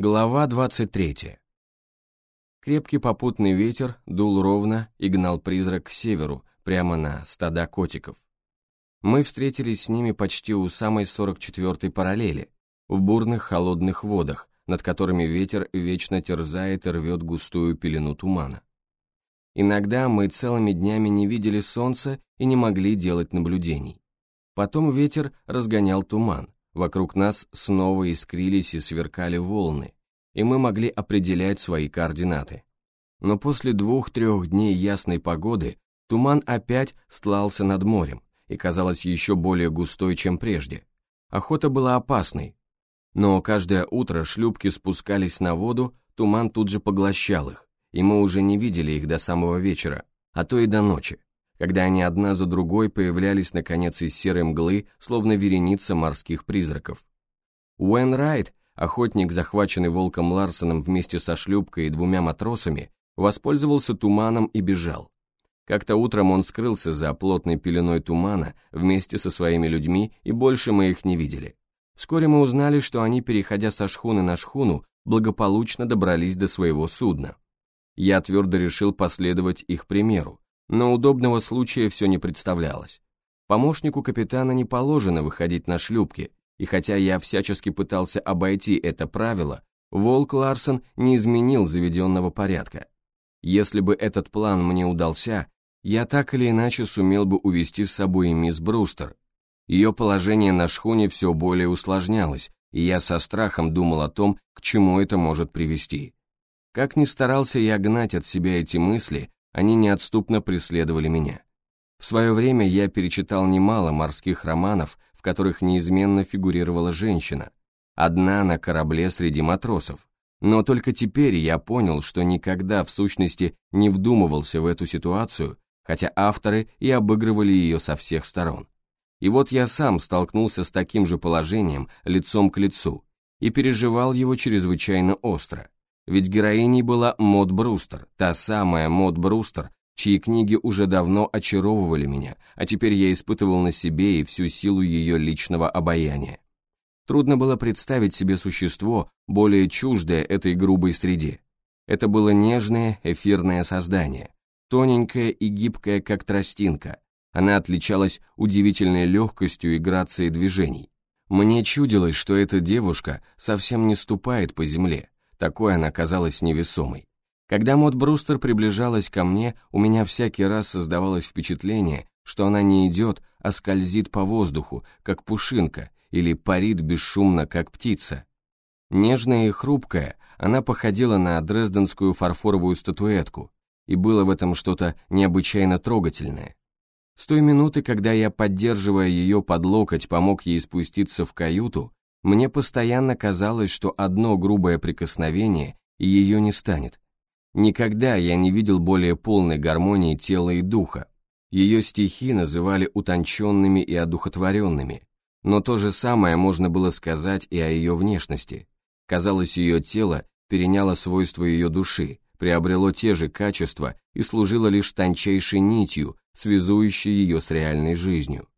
Глава 23. Крепкий попутный ветер дул ровно и гнал призрак к северу, прямо на стада котиков. Мы встретились с ними почти у самой 44-й параллели, в бурных холодных водах, над которыми ветер вечно терзает и рвет густую пелену тумана. Иногда мы целыми днями не видели солнца и не могли делать наблюдений. Потом ветер разгонял туман, Вокруг нас снова искрились и сверкали волны, и мы могли определять свои координаты. Но после двух-трех дней ясной погоды туман опять стлался над морем и казалось еще более густой, чем прежде. Охота была опасной, но каждое утро шлюпки спускались на воду, туман тут же поглощал их, и мы уже не видели их до самого вечера, а то и до ночи когда они одна за другой появлялись наконец из серой мглы, словно вереница морских призраков. Уэн Райт, охотник, захваченный волком Ларсоном вместе со шлюпкой и двумя матросами, воспользовался туманом и бежал. Как-то утром он скрылся за плотной пеленой тумана вместе со своими людьми, и больше мы их не видели. Вскоре мы узнали, что они, переходя со шхуны на шхуну, благополучно добрались до своего судна. Я твердо решил последовать их примеру, но удобного случая все не представлялось. Помощнику капитана не положено выходить на шлюпки, и хотя я всячески пытался обойти это правило, Волк Ларсон не изменил заведенного порядка. Если бы этот план мне удался, я так или иначе сумел бы увести с собой мисс Брустер. Ее положение на шхуне все более усложнялось, и я со страхом думал о том, к чему это может привести. Как ни старался я гнать от себя эти мысли, они неотступно преследовали меня. В свое время я перечитал немало морских романов, в которых неизменно фигурировала женщина, одна на корабле среди матросов. Но только теперь я понял, что никогда в сущности не вдумывался в эту ситуацию, хотя авторы и обыгрывали ее со всех сторон. И вот я сам столкнулся с таким же положением лицом к лицу и переживал его чрезвычайно остро. Ведь героиней была Мод Брустер, та самая Мод Брустер, чьи книги уже давно очаровывали меня, а теперь я испытывал на себе и всю силу ее личного обаяния. Трудно было представить себе существо, более чуждое этой грубой среде. Это было нежное, эфирное создание, тоненькое и гибкое, как тростинка. Она отличалась удивительной легкостью и грацией движений. Мне чудилось, что эта девушка совсем не ступает по земле, такой она казалась невесомой. Когда Мод Брустер приближалась ко мне, у меня всякий раз создавалось впечатление, что она не идет, а скользит по воздуху, как пушинка, или парит бесшумно, как птица. Нежная и хрупкая, она походила на дрезденскую фарфоровую статуэтку, и было в этом что-то необычайно трогательное. С той минуты, когда я, поддерживая ее под локоть, помог ей спуститься в каюту, мне постоянно казалось, что одно грубое прикосновение, и ее не станет. Никогда я не видел более полной гармонии тела и духа. Ее стихи называли утонченными и одухотворенными, но то же самое можно было сказать и о ее внешности. Казалось, ее тело переняло свойства ее души, приобрело те же качества и служило лишь тончайшей нитью, связующей ее с реальной жизнью.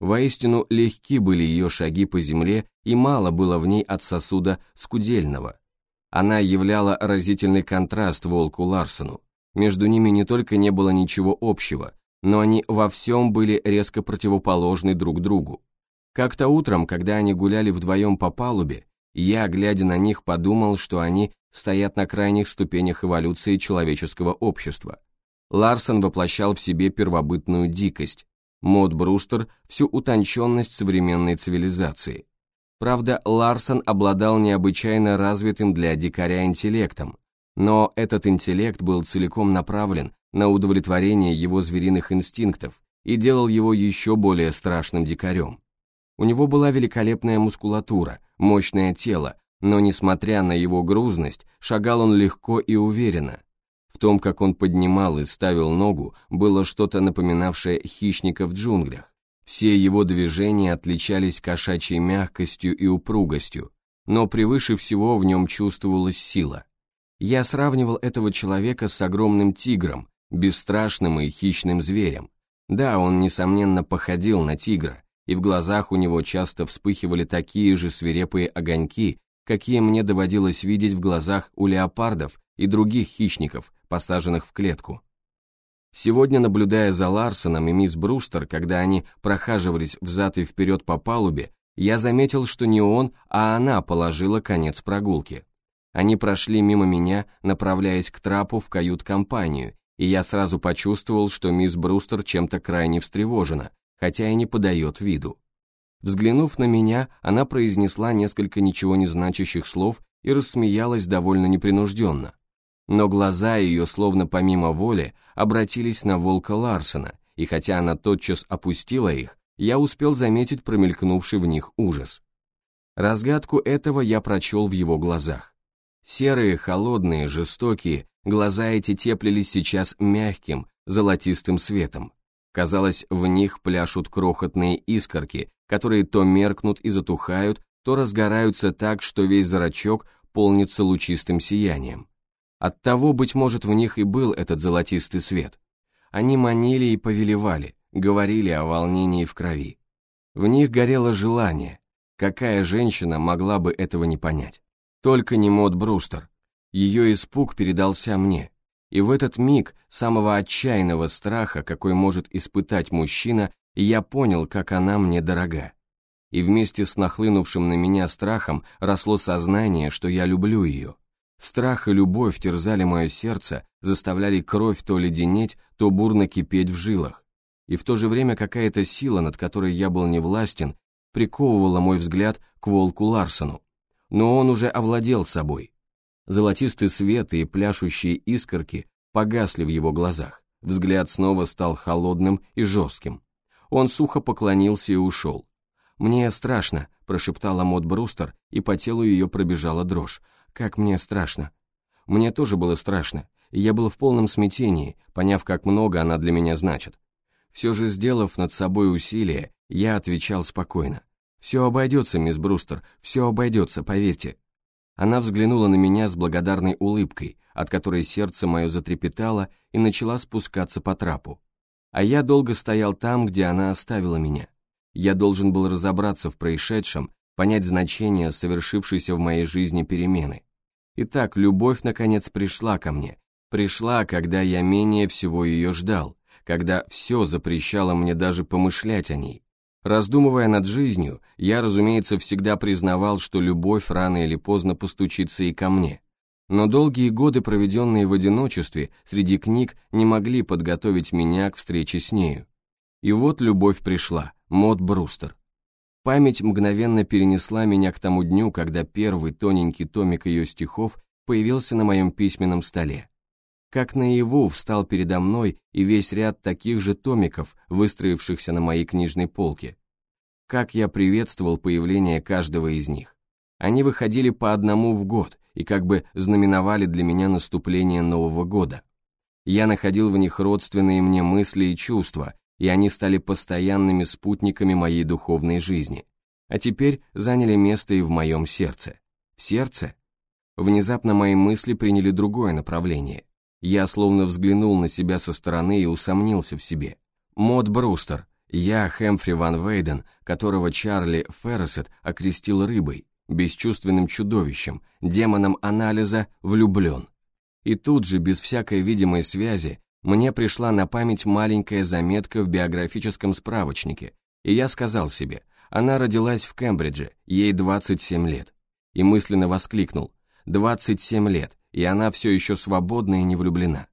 Воистину легки были ее шаги по земле, и мало было в ней от сосуда скудельного. Она являла разительный контраст волку Ларсону. Между ними не только не было ничего общего, но они во всем были резко противоположны друг другу. Как-то утром, когда они гуляли вдвоем по палубе, я, глядя на них, подумал, что они стоят на крайних ступенях эволюции человеческого общества. Ларсон воплощал в себе первобытную дикость, Мод Брустер – всю утонченность современной цивилизации. Правда, Ларсон обладал необычайно развитым для дикаря интеллектом, но этот интеллект был целиком направлен на удовлетворение его звериных инстинктов и делал его еще более страшным дикарем. У него была великолепная мускулатура, мощное тело, но, несмотря на его грузность, шагал он легко и уверенно, том, как он поднимал и ставил ногу, было что-то напоминавшее хищника в джунглях. Все его движения отличались кошачьей мягкостью и упругостью, но превыше всего в нем чувствовалась сила. Я сравнивал этого человека с огромным тигром, бесстрашным и хищным зверем. Да, он, несомненно, походил на тигра, и в глазах у него часто вспыхивали такие же свирепые огоньки, какие мне доводилось видеть в глазах у леопардов и других хищников, посаженных в клетку. Сегодня, наблюдая за Ларсоном и мисс Брустер, когда они прохаживались взад и вперед по палубе, я заметил, что не он, а она положила конец прогулке. Они прошли мимо меня, направляясь к трапу в кают-компанию, и я сразу почувствовал, что мисс Брустер чем-то крайне встревожена, хотя и не подает виду. Взглянув на меня, она произнесла несколько ничего не значащих слов и рассмеялась довольно непринужденно. Но глаза ее, словно помимо воли, обратились на волка Ларсена, и хотя она тотчас опустила их, я успел заметить промелькнувший в них ужас. Разгадку этого я прочел в его глазах. Серые, холодные, жестокие, глаза эти теплились сейчас мягким, золотистым светом. Казалось, в них пляшут крохотные искорки, которые то меркнут и затухают, то разгораются так, что весь зрачок полнится лучистым сиянием. Оттого, быть может, в них и был этот золотистый свет. Они манили и повелевали, говорили о волнении в крови. В них горело желание. Какая женщина могла бы этого не понять? Только не Мод Брустер. Ее испуг передался мне. И в этот миг самого отчаянного страха, какой может испытать мужчина, я понял, как она мне дорога. И вместе с нахлынувшим на меня страхом росло сознание, что я люблю ее. Страх и любовь терзали мое сердце, заставляли кровь то леденеть, то бурно кипеть в жилах и в то же время какая-то сила, над которой я был невластен, приковывала мой взгляд к волку Ларсону. Но он уже овладел собой. Золотистый свет и пляшущие искорки погасли в его глазах. Взгляд снова стал холодным и жестким. Он сухо поклонился и ушел. «Мне страшно», — прошептала Мод Брустер, и по телу ее пробежала дрожь. «Как мне страшно». Мне тоже было страшно, и я был в полном смятении, поняв, как много она для меня значит. Все же, сделав над собой усилие, я отвечал спокойно. «Все обойдется, мисс Брустер, все обойдется, поверьте». Она взглянула на меня с благодарной улыбкой, от которой сердце мое затрепетало и начала спускаться по трапу. А я долго стоял там, где она оставила меня. Я должен был разобраться в происшедшем, понять значение совершившейся в моей жизни перемены. Итак, любовь наконец пришла ко мне. Пришла, когда я менее всего ее ждал, когда все запрещало мне даже помышлять о ней. Раздумывая над жизнью, я, разумеется, всегда признавал, что любовь рано или поздно постучится и ко мне. Но долгие годы, проведенные в одиночестве, среди книг, не могли подготовить меня к встрече с нею. И вот любовь пришла, Мод Брустер. Память мгновенно перенесла меня к тому дню, когда первый тоненький томик ее стихов появился на моем письменном столе как наяву встал передо мной и весь ряд таких же томиков, выстроившихся на моей книжной полке. Как я приветствовал появление каждого из них. Они выходили по одному в год и как бы знаменовали для меня наступление Нового года. Я находил в них родственные мне мысли и чувства, и они стали постоянными спутниками моей духовной жизни. А теперь заняли место и в моем сердце. В сердце? Внезапно мои мысли приняли другое направление. Я словно взглянул на себя со стороны и усомнился в себе. Мод Брустер, я Хэмфри Ван Вейден, которого Чарли Ферресет окрестил рыбой, бесчувственным чудовищем, демоном анализа, влюблен. И тут же, без всякой видимой связи, мне пришла на память маленькая заметка в биографическом справочнике, и я сказал себе, она родилась в Кембридже, ей 27 лет. И мысленно воскликнул, 27 лет, и она все еще свободна и не влюблена.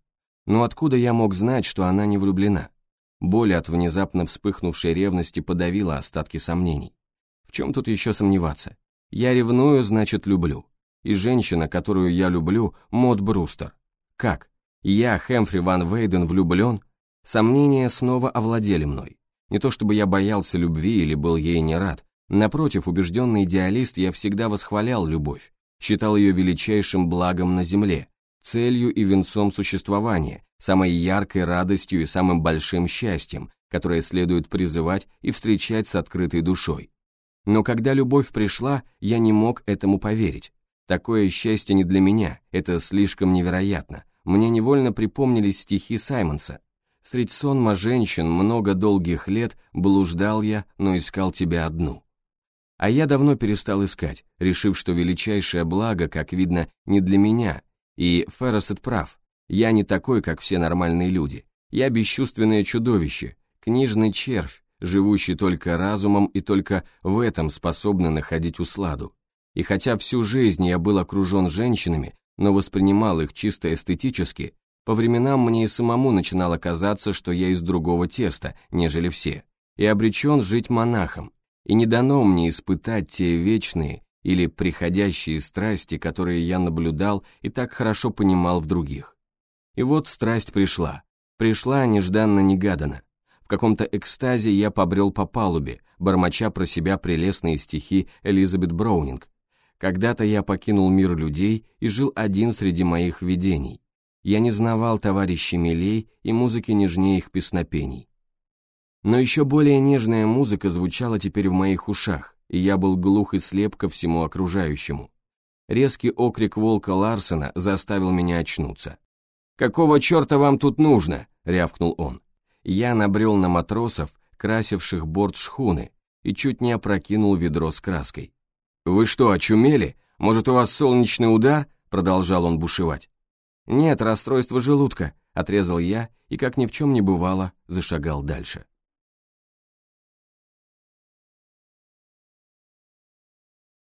Но откуда я мог знать, что она не влюблена? Боль от внезапно вспыхнувшей ревности подавила остатки сомнений. В чем тут еще сомневаться? Я ревную, значит, люблю. И женщина, которую я люблю, Мод Брустер. Как? Я, Хэмфри Ван Вейден, влюблен? Сомнения снова овладели мной. Не то чтобы я боялся любви или был ей не рад. Напротив, убежденный идеалист, я всегда восхвалял любовь считал ее величайшим благом на земле, целью и венцом существования, самой яркой радостью и самым большим счастьем, которое следует призывать и встречать с открытой душой. Но когда любовь пришла, я не мог этому поверить. Такое счастье не для меня, это слишком невероятно. Мне невольно припомнились стихи Саймонса. «Средь сонма женщин много долгих лет блуждал я, но искал тебя одну». А я давно перестал искать, решив, что величайшее благо, как видно, не для меня, и Ферросет прав, я не такой, как все нормальные люди, я бесчувственное чудовище, книжный червь, живущий только разумом и только в этом способный находить усладу. И хотя всю жизнь я был окружен женщинами, но воспринимал их чисто эстетически, по временам мне и самому начинало казаться, что я из другого теста, нежели все, и обречен жить монахом, и не дано мне испытать те вечные или приходящие страсти, которые я наблюдал и так хорошо понимал в других. И вот страсть пришла, пришла нежданно-негаданно. В каком-то экстазе я побрел по палубе, бормоча про себя прелестные стихи Элизабет Броунинг. Когда-то я покинул мир людей и жил один среди моих видений. Я не знавал товарищей милей и музыки нежнее их песнопений. Но еще более нежная музыка звучала теперь в моих ушах, и я был глух и слеп ко всему окружающему. Резкий окрик волка Ларсена заставил меня очнуться. «Какого черта вам тут нужно?» — рявкнул он я набрел на матросов, красивших борт шхуны, и чуть не опрокинул ведро с краской. «Вы что, очумели? Может, у вас солнечный удар?» — продолжал он бушевать. «Нет, расстройство желудка», — отрезал я и, как ни в чем не бывало, зашагал дальше.